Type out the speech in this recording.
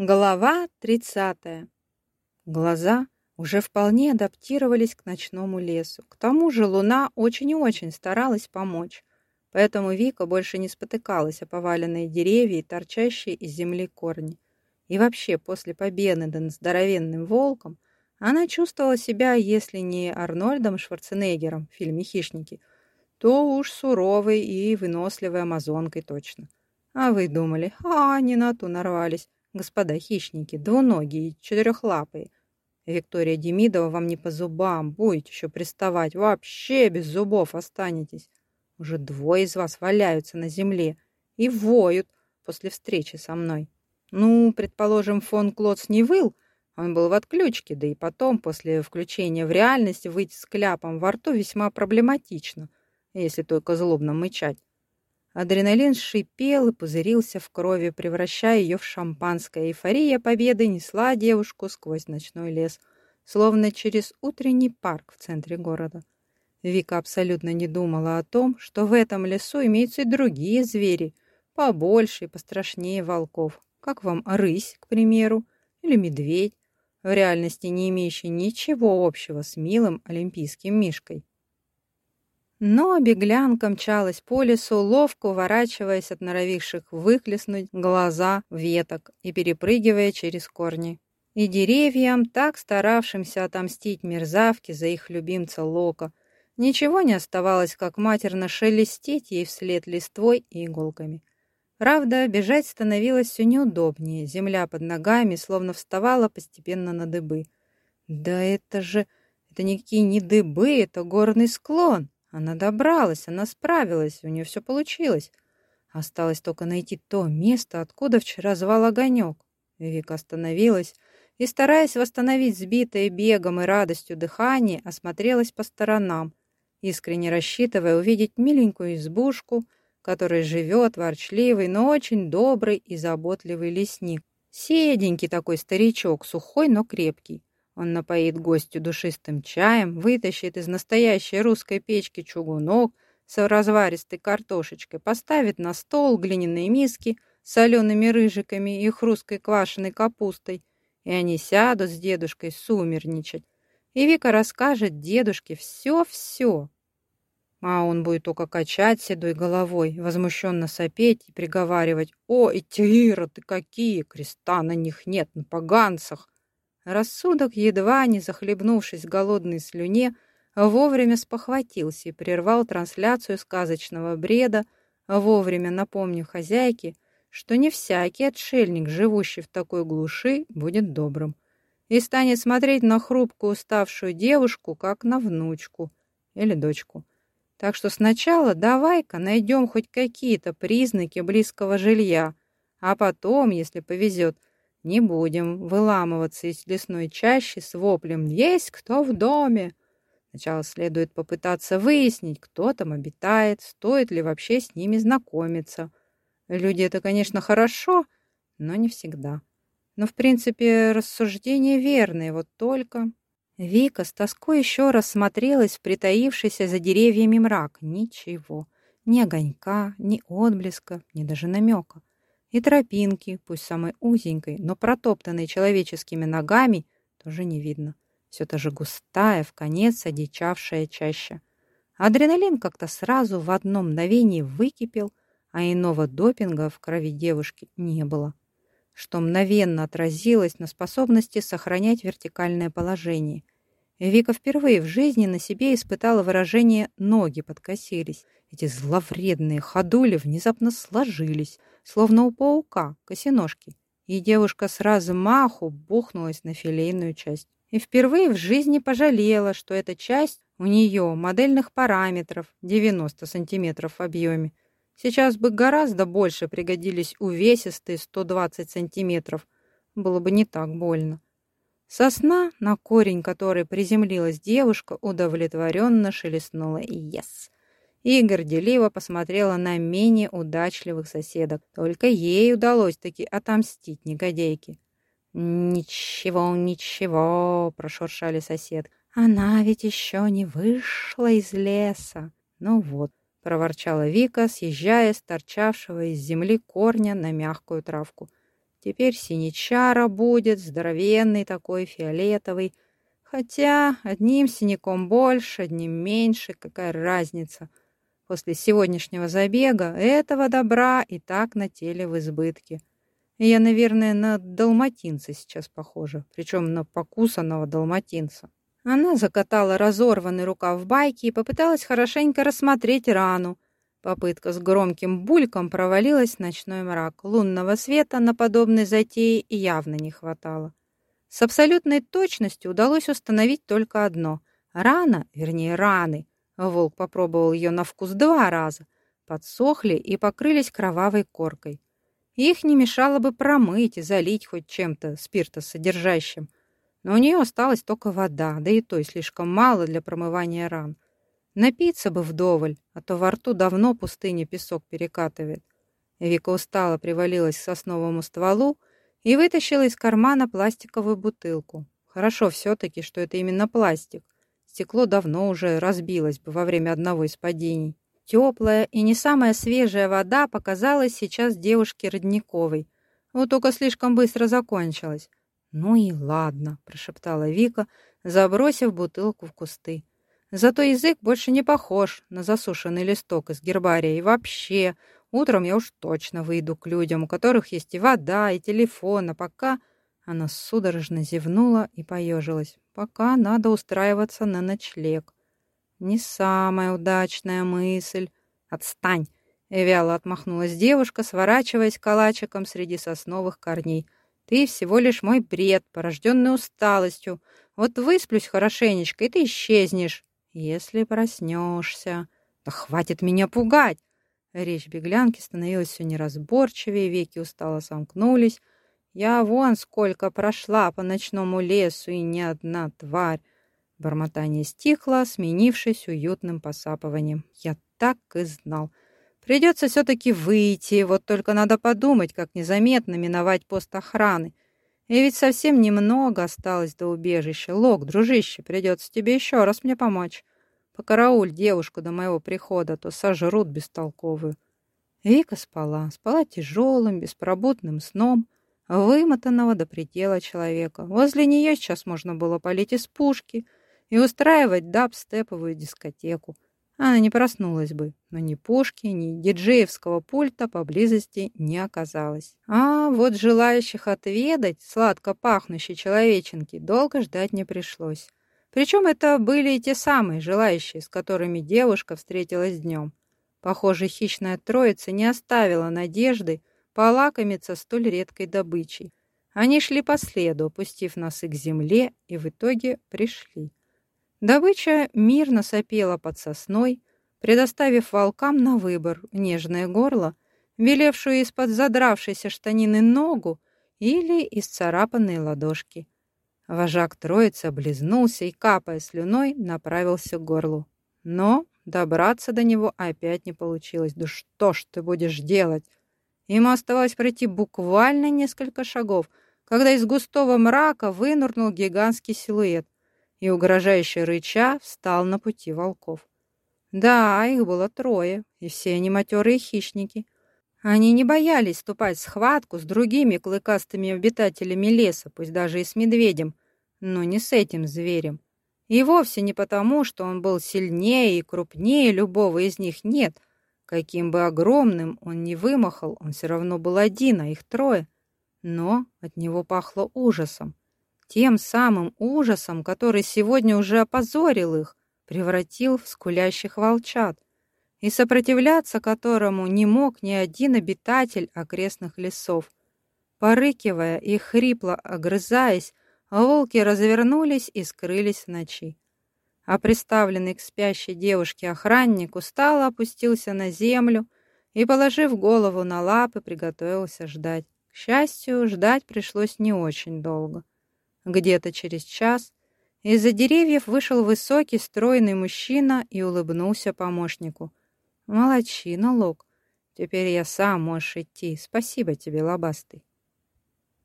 Глава 30. Глаза уже вполне адаптировались к ночному лесу. К тому же луна очень и очень старалась помочь. Поэтому Вика больше не спотыкалась о поваленные деревья и торчащие из земли корни. И вообще, после победы над здоровенным волком, она чувствовала себя, если не Арнольдом Шварценеггером в фильме «Хищники», то уж суровой и выносливой амазонкой точно. А вы думали, а, не на ту нарвались господа хищники, двуногие, четырехлапые. Виктория Демидова вам не по зубам, будете еще приставать, вообще без зубов останетесь. Уже двое из вас валяются на земле и воют после встречи со мной. Ну, предположим, фон Клоц не выл, он был в отключке, да и потом, после включения в реальность, выйти с кляпом во рту весьма проблематично, если только злобно мычать. Адреналин шипел и пузырился в крови, превращая ее в шампанское. Эйфория победы несла девушку сквозь ночной лес, словно через утренний парк в центре города. Вика абсолютно не думала о том, что в этом лесу имеются и другие звери, побольше и пострашнее волков, как вам рысь, к примеру, или медведь, в реальности не имеющий ничего общего с милым олимпийским мишкой. Но беглянка мчалась по лесу, ловко уворачиваясь от норовивших выхлестнуть глаза веток и перепрыгивая через корни. И деревьям, так старавшимся отомстить мерзавке за их любимца Лока, ничего не оставалось, как матерно шелестеть ей вслед листвой и иголками. Правда, бежать становилось все неудобнее, земля под ногами словно вставала постепенно на дыбы. Да это же... это никакие не дыбы, это горный склон! Она добралась, она справилась, у нее все получилось. Осталось только найти то место, откуда вчера звал огонек. Вика остановилась и, стараясь восстановить сбитое бегом и радостью дыхание, осмотрелась по сторонам, искренне рассчитывая увидеть миленькую избушку, которой живет ворчливый, но очень добрый и заботливый лесник. Седенький такой старичок, сухой, но крепкий. Он напоит гостю душистым чаем, вытащит из настоящей русской печки чугунок с разваристой картошечкой, поставит на стол глиняные миски с солеными рыжиками и хрусткой квашеной капустой, и они сядут с дедушкой сумерничать. И Вика расскажет дедушке все-все. А он будет только качать седой головой, возмущенно сопеть и приговаривать «О, эти ироты какие! Креста на них нет, на поганцах!» Рассудок, едва не захлебнувшись голодной слюне, вовремя спохватился и прервал трансляцию сказочного бреда, вовремя напомнив хозяйке, что не всякий отшельник, живущий в такой глуши, будет добрым, и станет смотреть на хрупкую уставшую девушку, как на внучку или дочку. Так что сначала давай-ка найдем хоть какие-то признаки близкого жилья, а потом, если повезет, не будем выламываться из лесной чащи с воплем «Есть кто в доме!». Сначала следует попытаться выяснить, кто там обитает, стоит ли вообще с ними знакомиться. Люди это, конечно, хорошо, но не всегда. Но, в принципе, рассуждение верное, вот только... Вика с тоской еще раз смотрелась в притаившийся за деревьями мрак. Ничего. Ни огонька, ни отблеска, ни даже намека. И тропинки, пусть самой узенькой, но протоптанной человеческими ногами, тоже не видно. Все та же густая, в конец одичавшая чаща. Адреналин как-то сразу в одно мгновение выкипел, а иного допинга в крови девушки не было, что мгновенно отразилось на способности сохранять вертикальное положение. Вика впервые в жизни на себе испытала выражение «ноги подкосились». Эти зловредные ходули внезапно сложились, словно у паука, косиножки, и девушка сразу маху бухнулась на филейную часть. И впервые в жизни пожалела, что эта часть у нее модельных параметров 90 сантиметров в объеме. Сейчас бы гораздо больше пригодились увесистые 120 сантиметров. Было бы не так больно. Сосна, на корень которой приземлилась девушка, удовлетворенно шелестнула «Ес!» И горделиво посмотрела на менее удачливых соседок. Только ей удалось таки отомстить негодяйке. «Ничего, ничего», — прошуршали сосед. «Она ведь еще не вышла из леса». «Ну вот», — проворчала Вика, съезжая с торчавшего из земли корня на мягкую травку. Теперь синячара будет, здоровенный такой, фиолетовый. Хотя одним синяком больше, одним меньше, какая разница. После сегодняшнего забега этого добра и так на теле в избытке. Я, наверное, на далматинца сейчас похожа, причем на покусанного далматинца. Она закатала разорванный рукав байки и попыталась хорошенько рассмотреть рану. Попытка с громким бульком провалилась в ночной мрак. Лунного света на подобной затее явно не хватало. С абсолютной точностью удалось установить только одно. Рана, вернее раны, волк попробовал ее на вкус два раза, подсохли и покрылись кровавой коркой. Их не мешало бы промыть и залить хоть чем-то спиртосодержащим, но у нее осталась только вода, да и той слишком мало для промывания ран. Напиться бы вдоволь, а то во рту давно пустыня песок перекатывает. Вика устало привалилась к сосновому стволу и вытащила из кармана пластиковую бутылку. Хорошо все-таки, что это именно пластик. Стекло давно уже разбилось бы во время одного из падений. Теплая и не самая свежая вода показалась сейчас девушке Родниковой. Вот только слишком быстро закончилась. «Ну и ладно», — прошептала Вика, забросив бутылку в кусты. «Зато язык больше не похож на засушенный листок из гербария. И вообще, утром я уж точно выйду к людям, у которых есть и вода, и телефон, а пока...» Она судорожно зевнула и поежилась. «Пока надо устраиваться на ночлег». «Не самая удачная мысль». «Отстань!» — вяло отмахнулась девушка, сворачиваясь калачиком среди сосновых корней — ты всего лишь мой бред, порожденный усталостью. Вот высплюсь хорошенечко, и ты исчезнешь, если проснешься. Да хватит меня пугать!» Речь беглянки становилась все неразборчивее, веки устало сомкнулись. «Я вон сколько прошла по ночному лесу, и ни одна тварь!» Бормотание стихло, сменившись уютным посапыванием. «Я так и знал!» Придется все-таки выйти, вот только надо подумать, как незаметно миновать пост охраны. И ведь совсем немного осталось до убежища. Лок, дружище, придется тебе еще раз мне помочь. Покарауль девушку до моего прихода, а то сожрут бестолковую. Вика спала, спала тяжелым, беспробудным сном, вымотанного до предела человека. Возле нее сейчас можно было полить из пушки и устраивать дабстеповую дискотеку. Она не проснулась бы, но ни пушки, ни диджеевского пульта поблизости не оказалось. А вот желающих отведать сладко пахнущей человеченки долго ждать не пришлось. Причем это были и те самые желающие, с которыми девушка встретилась днем. Похоже, хищная троица не оставила надежды полакомиться столь редкой добычей. Они шли по следу, опустив носы к земле, и в итоге пришли. Добыча мирно сопела под сосной, предоставив волкам на выбор нежное горло, велевшую из-под задравшейся штанины ногу или исцарапанные ладошки. Вожак троицы облизнулся и, капая слюной, направился к горлу. Но добраться до него опять не получилось. Да что ж ты будешь делать? Ему оставалось пройти буквально несколько шагов, когда из густого мрака вынырнул гигантский силуэт — и, угрожающе рыча, встал на пути волков. Да, их было трое, и все они матерые хищники. Они не боялись вступать в схватку с другими клыкастыми обитателями леса, пусть даже и с медведем, но не с этим зверем. И вовсе не потому, что он был сильнее и крупнее любого из них, нет. Каким бы огромным он ни вымахал, он все равно был один, а их трое. Но от него пахло ужасом. Тем самым ужасом, который сегодня уже опозорил их, превратил в скулящих волчат, и сопротивляться которому не мог ни один обитатель окрестных лесов. Порыкивая и хрипло огрызаясь, волки развернулись и скрылись в ночи. А приставленный к спящей девушке охранник устало опустился на землю и, положив голову на лапы, приготовился ждать. К счастью, ждать пришлось не очень долго. Где-то через час из-за деревьев вышел высокий, стройный мужчина и улыбнулся помощнику. «Молодчина, Лок. Теперь я сам можешь идти. Спасибо тебе, лобастый».